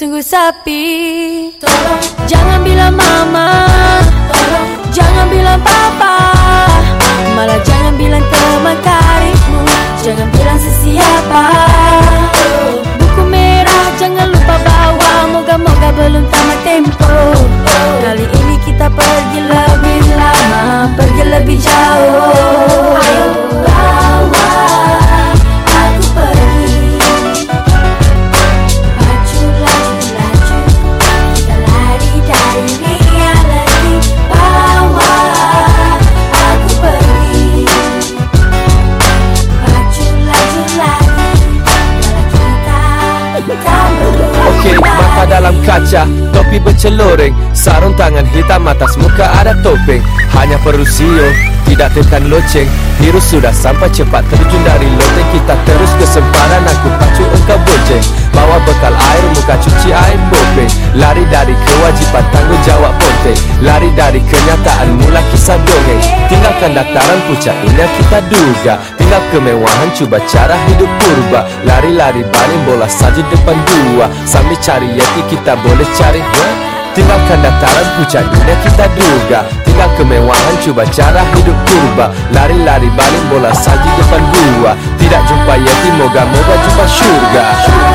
sungguh sepi. Tolong Jangan bilang mama dalam kaca, topi berceloreng Sarung tangan hitam atas muka ada topeng. Hanya perlu sio, tidak tekan loceng. Virus sudah sampai cepat terjun dari loteng. Kita terus ke sempadan, aku pacu engkau bonceng Bawa bekal air, muka cuci air bopeng Lari dari kewajiban tanggung jawab ponteng Lari dari kenyataan mula kisah dongeng. Tinggalkan dataran puncak ini kita duga Tinggal kemewahan, cuba cara hidup purba. Lari-lari baling bola saja depan dua Sambil cari yeti kita boleh cari huh? Tinggalkan dataran puncak dunia kita duga. Tinggal kemewahan cuba cara hidup purba. Lari-lari baling bola saja depan dua Tidak jumpa yeti moga-moga jumpa syurga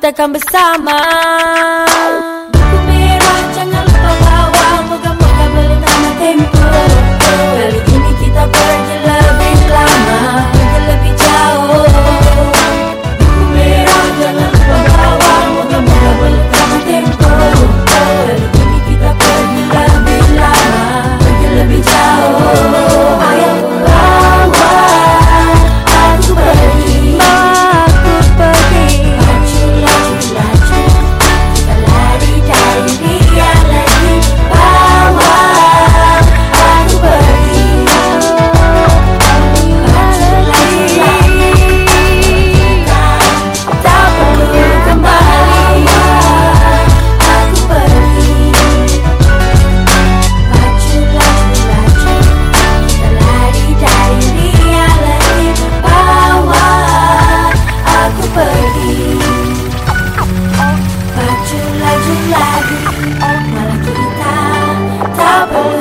kita kan bersama. trouble.